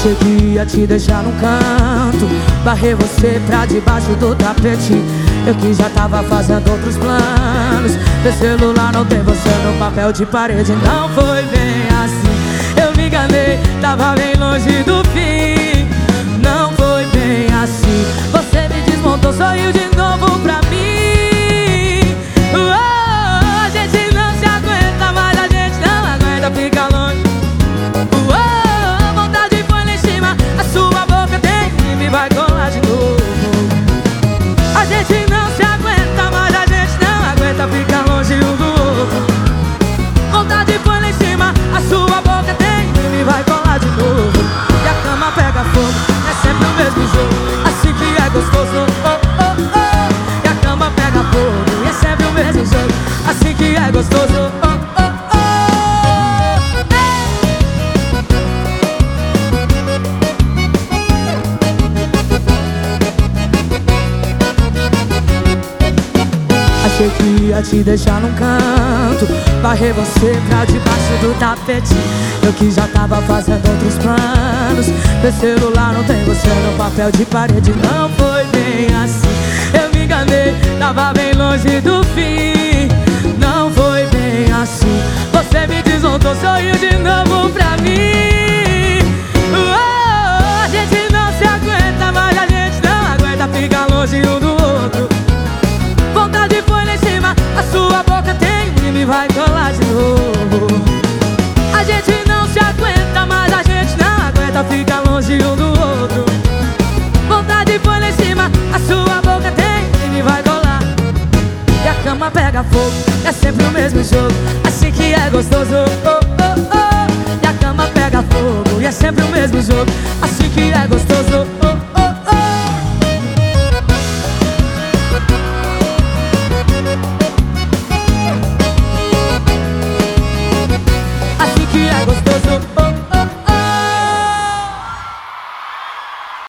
Achei que ia te deixar num canto Barrei você pra debaixo do tapete. Eu que já tava fazendo outros planos. Meu celular não tem você no papel de parede. Não foi bem assim. Eu me enganei, tava bem longe do Achei que ia te deixar num canto. Barrei você pra debaixo do tapete. Eu que já tava fazendo outros planos. Meu celular não tem você no papel de parede. Não foi bem assim. Eu me enganei, tava bem longe do fim. Não foi bem assim. Você me desmontou, sorriu de novo pra mim. Oh, A gente não se aguenta, mas a gente não aguenta. Ficar longe um de novo. A gente não se aguenta, mas a gente não aguenta ficar longe um do outro. Vontade foi lá em cima, a sua boca tem e me vai colar. E a cama pega fogo, é sempre o mesmo jogo Assim que é gostoso, oh, oh, oh. E a cama pega fogo, e é sempre o mesmo jogo